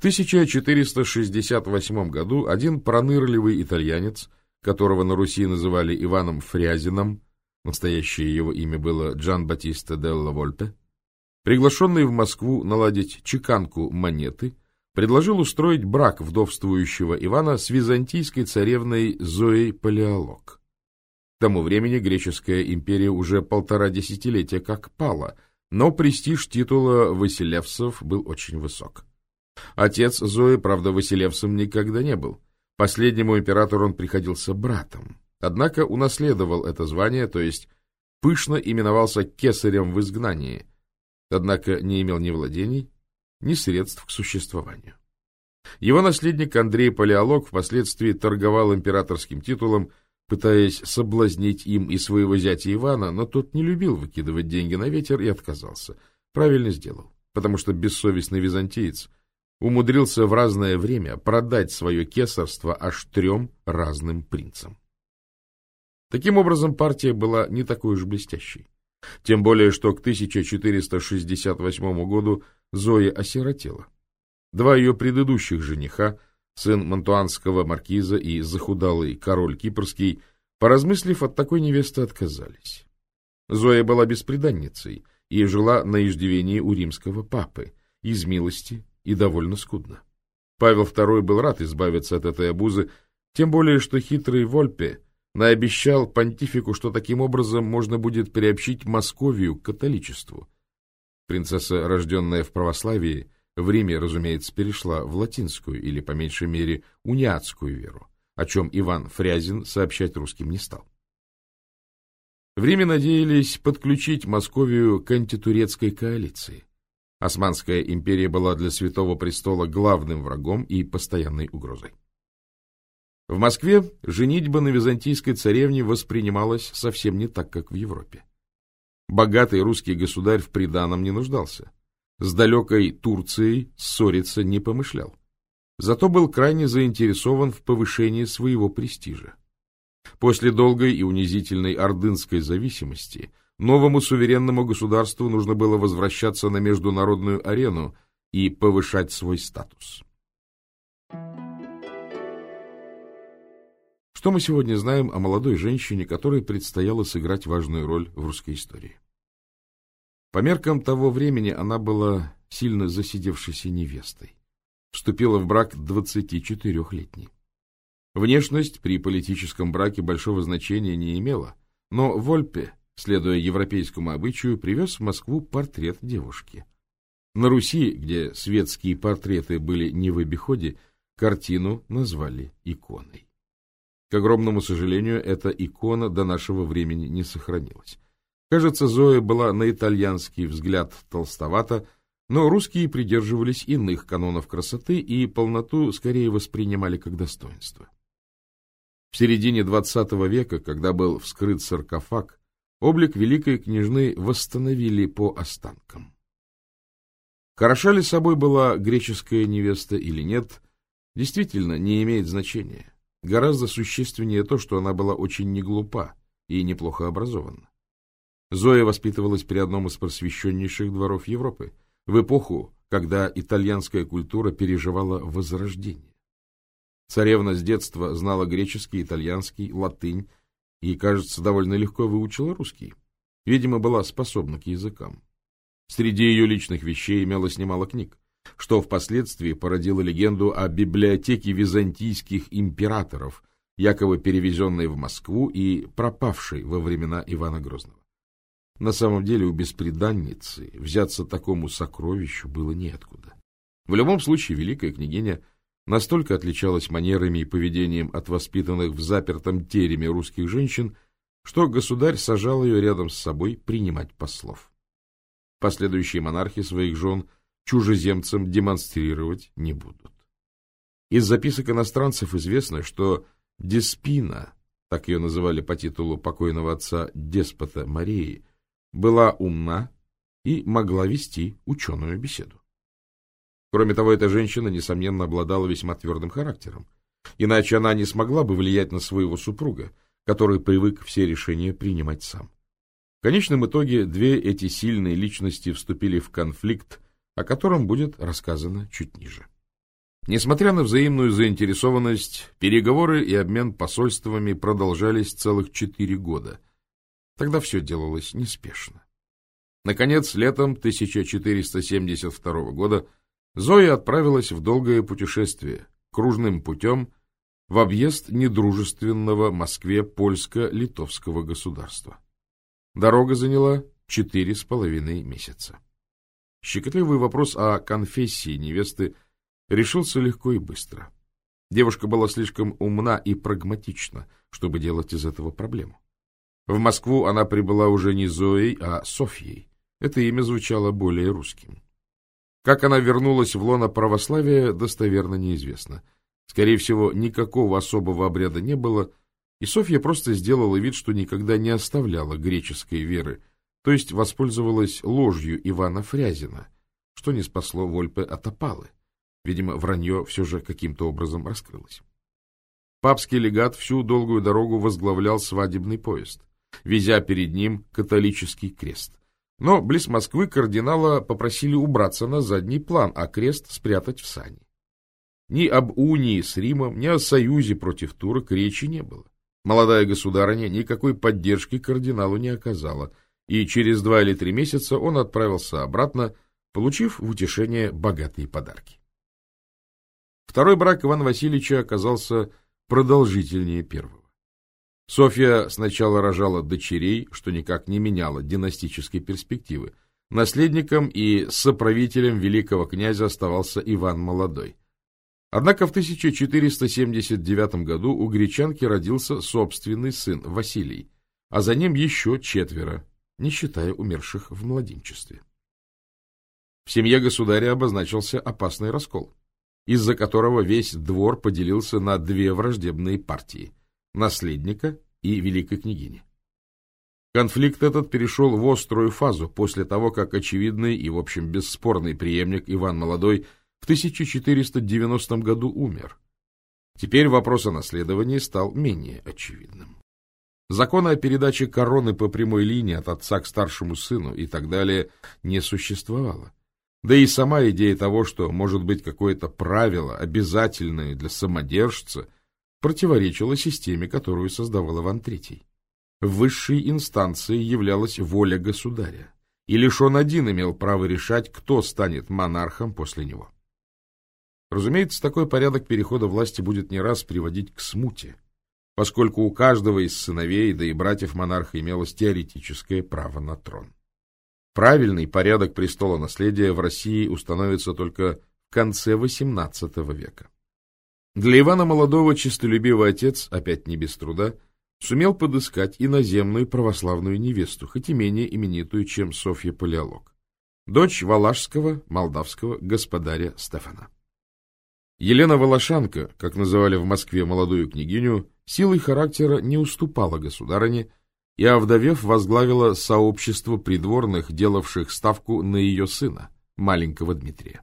1468 году один пронырливый итальянец, которого на Руси называли Иваном Фрязином, настоящее его имя было Джан Батиста Делла Вольпе, приглашенный в Москву наладить чеканку монеты, предложил устроить брак вдовствующего Ивана с византийской царевной Зоей Палеолог. К тому времени греческая империя уже полтора десятилетия как пала, но престиж титула Василевсов был очень высок. Отец Зои, правда, Василевсом никогда не был. Последнему императору он приходился братом. Однако унаследовал это звание, то есть пышно именовался кесарем в изгнании, однако не имел ни владений, ни средств к существованию. Его наследник Андрей Палеолог впоследствии торговал императорским титулом, пытаясь соблазнить им и своего зятя Ивана, но тот не любил выкидывать деньги на ветер и отказался. Правильно сделал, потому что бессовестный византиец умудрился в разное время продать свое кесарство аж трем разным принцам. Таким образом, партия была не такой уж блестящей. Тем более, что к 1468 году Зоя осиротела. Два ее предыдущих жениха, сын мантуанского маркиза и захудалый король кипрский, поразмыслив от такой невесты, отказались. Зоя была бесприданницей и жила на иждивении у римского папы, из милости и довольно скудно. Павел II был рад избавиться от этой обузы, тем более, что хитрый Вольпе наобещал понтифику, что таким образом можно будет приобщить Московию к католичеству. Принцесса, рожденная в православии, в Риме, разумеется, перешла в латинскую или, по меньшей мере, униатскую веру, о чем Иван Фрязин сообщать русским не стал. В Риме надеялись подключить Московию к антитурецкой коалиции. Османская империя была для Святого Престола главным врагом и постоянной угрозой. В Москве женитьба на византийской царевне воспринималась совсем не так, как в Европе. Богатый русский государь в приданом не нуждался. С далекой Турцией ссориться не помышлял. Зато был крайне заинтересован в повышении своего престижа. После долгой и унизительной ордынской зависимости Новому суверенному государству нужно было возвращаться на международную арену и повышать свой статус. Что мы сегодня знаем о молодой женщине, которой предстояло сыграть важную роль в русской истории? По меркам того времени она была сильно засидевшейся невестой. Вступила в брак 24-летней. Внешность при политическом браке большого значения не имела, но Вольпе следуя европейскому обычаю, привез в Москву портрет девушки. На Руси, где светские портреты были не в обиходе, картину назвали иконой. К огромному сожалению, эта икона до нашего времени не сохранилась. Кажется, Зоя была на итальянский взгляд толстовата, но русские придерживались иных канонов красоты и полноту скорее воспринимали как достоинство. В середине XX века, когда был вскрыт саркофаг, облик великой княжны восстановили по останкам. Хороша ли собой была греческая невеста или нет, действительно не имеет значения. Гораздо существеннее то, что она была очень неглупа и неплохо образована. Зоя воспитывалась при одном из просвещеннейших дворов Европы, в эпоху, когда итальянская культура переживала возрождение. Царевна с детства знала греческий, итальянский, латынь и, кажется, довольно легко выучила русский. Видимо, была способна к языкам. Среди ее личных вещей имелось немало книг, что впоследствии породило легенду о библиотеке византийских императоров, якобы перевезенной в Москву и пропавшей во времена Ивана Грозного. На самом деле у бесприданницы взяться такому сокровищу было неоткуда. В любом случае, великая княгиня настолько отличалась манерами и поведением от воспитанных в запертом тереме русских женщин, что государь сажал ее рядом с собой принимать послов. Последующие монархи своих жен чужеземцам демонстрировать не будут. Из записок иностранцев известно, что Деспина, так ее называли по титулу покойного отца деспота Марии, была умна и могла вести ученую беседу. Кроме того, эта женщина, несомненно, обладала весьма твердым характером. Иначе она не смогла бы влиять на своего супруга, который привык все решения принимать сам. В конечном итоге две эти сильные личности вступили в конфликт, о котором будет рассказано чуть ниже. Несмотря на взаимную заинтересованность, переговоры и обмен посольствами продолжались целых четыре года. Тогда все делалось неспешно. Наконец, летом 1472 года Зоя отправилась в долгое путешествие, кружным путем, в объезд недружественного Москве польско-литовского государства. Дорога заняла четыре с половиной месяца. Щекотливый вопрос о конфессии невесты решился легко и быстро. Девушка была слишком умна и прагматична, чтобы делать из этого проблему. В Москву она прибыла уже не Зоей, а Софьей. Это имя звучало более русским. Как она вернулась в лоно православия, достоверно неизвестно. Скорее всего, никакого особого обряда не было, и Софья просто сделала вид, что никогда не оставляла греческой веры, то есть воспользовалась ложью Ивана Фрязина, что не спасло Вольпе от опалы. Видимо, вранье все же каким-то образом раскрылось. Папский легат всю долгую дорогу возглавлял свадебный поезд, везя перед ним католический крест. Но близ Москвы кардинала попросили убраться на задний план, а крест спрятать в сани. Ни об унии с Римом, ни о союзе против турок речи не было. Молодая государыня никакой поддержки кардиналу не оказала, и через два или три месяца он отправился обратно, получив в утешение богатые подарки. Второй брак Ивана Васильевича оказался продолжительнее первого. Софья сначала рожала дочерей, что никак не меняло династической перспективы. Наследником и соправителем великого князя оставался Иван Молодой. Однако в 1479 году у гречанки родился собственный сын Василий, а за ним еще четверо, не считая умерших в младенчестве. В семье государя обозначился опасный раскол, из-за которого весь двор поделился на две враждебные партии – наследника и великой княгини. Конфликт этот перешел в острую фазу после того, как очевидный и, в общем, бесспорный преемник Иван Молодой в 1490 году умер. Теперь вопрос о наследовании стал менее очевидным. Закона о передаче короны по прямой линии от отца к старшему сыну и так далее не существовало. Да и сама идея того, что может быть какое-то правило, обязательное для самодержца – противоречила системе, которую создавал Иван III. Высшей инстанцией являлась воля государя, и лишь он один имел право решать, кто станет монархом после него. Разумеется, такой порядок перехода власти будет не раз приводить к смуте, поскольку у каждого из сыновей, да и братьев монарха имелось теоретическое право на трон. Правильный порядок престола наследия в России установится только в конце XVIII века. Для Ивана Молодого честолюбивый отец, опять не без труда, сумел подыскать иноземную православную невесту, хоть и менее именитую, чем Софья Палеолог, дочь валашского, молдавского господаря Стефана. Елена Волошанка, как называли в Москве молодую княгиню, силой характера не уступала государыне и, овдовев, возглавила сообщество придворных, делавших ставку на ее сына, маленького Дмитрия.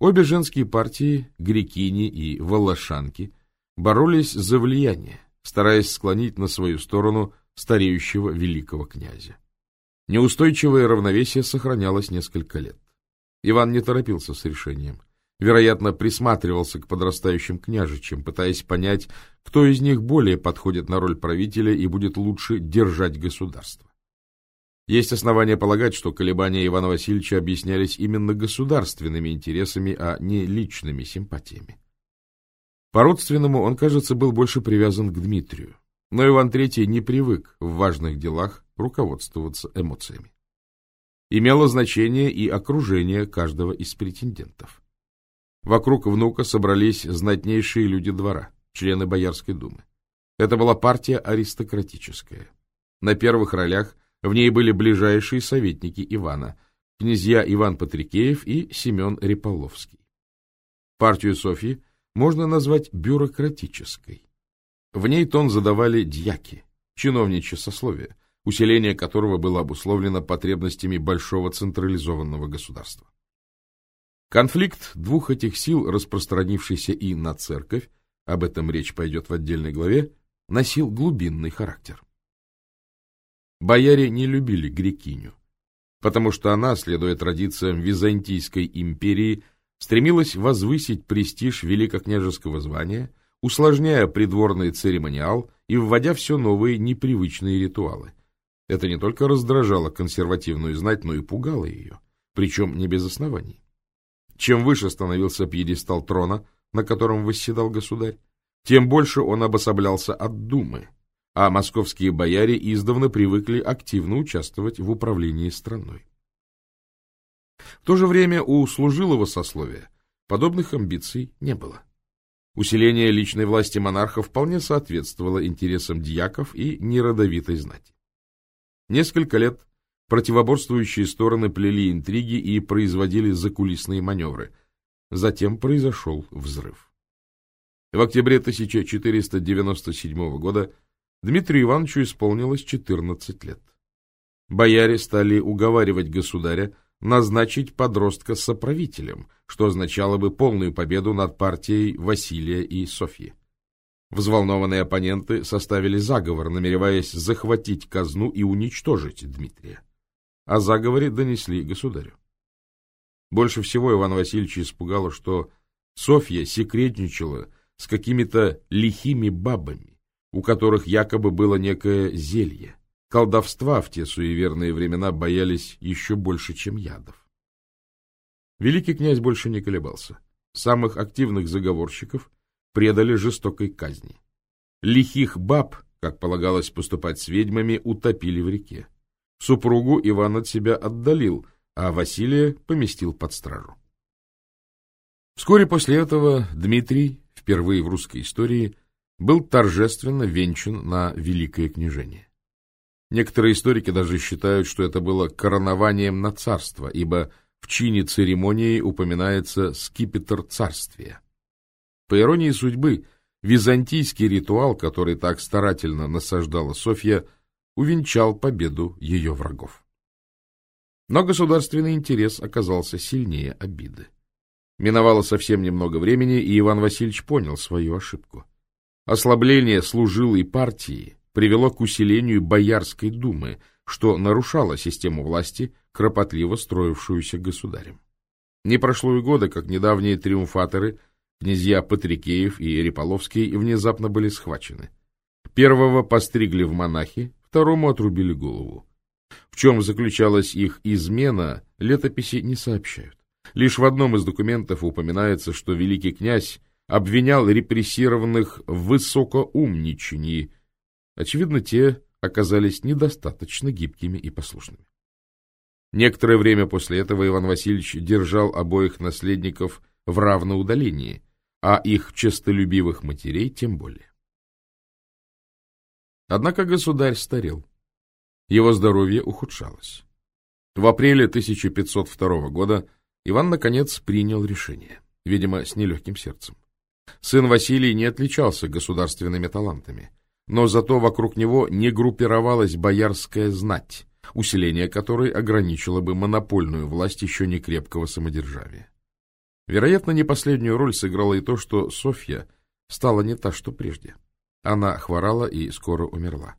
Обе женские партии, грекини и волошанки, боролись за влияние, стараясь склонить на свою сторону стареющего великого князя. Неустойчивое равновесие сохранялось несколько лет. Иван не торопился с решением. Вероятно, присматривался к подрастающим княжичам, пытаясь понять, кто из них более подходит на роль правителя и будет лучше держать государство. Есть основания полагать, что колебания Ивана Васильевича объяснялись именно государственными интересами, а не личными симпатиями. По-родственному он, кажется, был больше привязан к Дмитрию, но Иван III не привык в важных делах руководствоваться эмоциями. Имело значение и окружение каждого из претендентов. Вокруг внука собрались знатнейшие люди двора, члены Боярской думы. Это была партия аристократическая. На первых ролях в ней были ближайшие советники Ивана, князья Иван Патрикеев и Семен Реполовский. Партию Софьи можно назвать бюрократической. В ней тон задавали дьяки, чиновничье сословие, усиление которого было обусловлено потребностями большого централизованного государства. Конфликт двух этих сил, распространившийся и на церковь, об этом речь пойдет в отдельной главе, носил глубинный характер. Бояре не любили грекиню, потому что она, следуя традициям Византийской империи, стремилась возвысить престиж великокняжеского звания, усложняя придворный церемониал и вводя все новые непривычные ритуалы. Это не только раздражало консервативную знать, но и пугало ее, причем не без оснований. Чем выше становился пьедестал трона, на котором восседал государь, тем больше он обособлялся от думы, а московские бояре издавна привыкли активно участвовать в управлении страной. В то же время у служилого сословия подобных амбиций не было. Усиление личной власти монарха вполне соответствовало интересам дьяков и неродовитой знати. Несколько лет противоборствующие стороны плели интриги и производили закулисные маневры. Затем произошел взрыв. В октябре 1497 года Дмитрию Ивановичу исполнилось 14 лет. Бояре стали уговаривать государя назначить подростка соправителем, что означало бы полную победу над партией Василия и Софьи. Взволнованные оппоненты составили заговор, намереваясь захватить казну и уничтожить Дмитрия. О заговоре донесли государю. Больше всего Иван Васильевич испугало, что Софья секретничала с какими-то лихими бабами, у которых якобы было некое зелье. Колдовства в те суеверные времена боялись еще больше, чем ядов. Великий князь больше не колебался. Самых активных заговорщиков предали жестокой казни. Лихих баб, как полагалось поступать с ведьмами, утопили в реке. Супругу Иван от себя отдалил, а Василия поместил под стражу. Вскоре после этого Дмитрий, впервые в русской истории, был торжественно венчан на Великое княжение. Некоторые историки даже считают, что это было коронованием на царство, ибо в чине церемонии упоминается скипетр царствия. По иронии судьбы, византийский ритуал, который так старательно насаждала Софья, увенчал победу ее врагов. Но государственный интерес оказался сильнее обиды. Миновало совсем немного времени, и Иван Васильевич понял свою ошибку. Ослабление служилой партии привело к усилению Боярской думы, что нарушало систему власти, кропотливо строившуюся государем. Не прошло и года, как недавние триумфаторы – Князья Патрикеев и Реполовский внезапно были схвачены. Первого постригли в монахи, второму отрубили голову. В чем заключалась их измена, летописи не сообщают. Лишь в одном из документов упоминается, что великий князь обвинял репрессированных в высокоумничании. Очевидно, те оказались недостаточно гибкими и послушными. Некоторое время после этого Иван Васильевич держал обоих наследников в равноудалении, а их честолюбивых матерей тем более. Однако государь старел. Его здоровье ухудшалось. В апреле 1502 года Иван, наконец, принял решение, видимо, с нелегким сердцем. Сын Василий не отличался государственными талантами, но зато вокруг него не группировалась боярская знать, усиление которой ограничило бы монопольную власть еще не крепкого самодержавия. Вероятно, не последнюю роль сыграло и то, что Софья стала не та, что прежде. Она хворала и скоро умерла.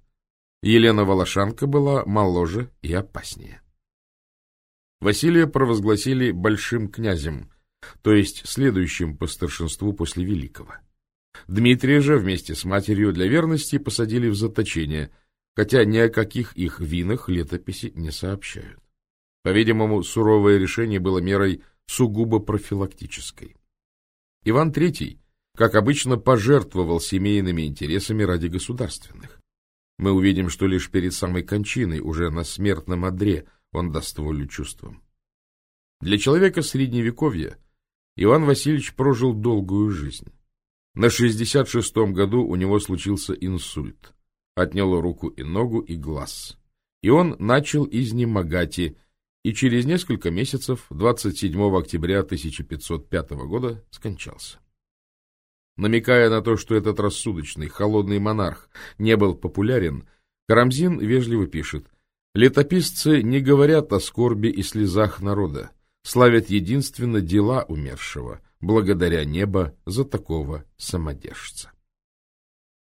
Елена Волошанка была моложе и опаснее. Василия провозгласили большим князем, то есть следующим по старшинству после Великого. Дмитрия же вместе с матерью для верности посадили в заточение, хотя ни о каких их винах летописи не сообщают. По-видимому, суровое решение было мерой сугубо профилактической. Иван III, как обычно, пожертвовал семейными интересами ради государственных. Мы увидим, что лишь перед самой кончиной, уже на смертном одре, он даст волю чувствам. Для человека средневековья Иван Васильевич прожил долгую жизнь. На 66-м году у него случился инсульт. Отняло руку и ногу, и глаз. И он начал изнемогать, и через несколько месяцев, 27 октября 1505 года, скончался. Намекая на то, что этот рассудочный, холодный монарх не был популярен, Карамзин вежливо пишет «Летописцы не говорят о скорби и слезах народа, славят единственно дела умершего, благодаря небо за такого самодержца».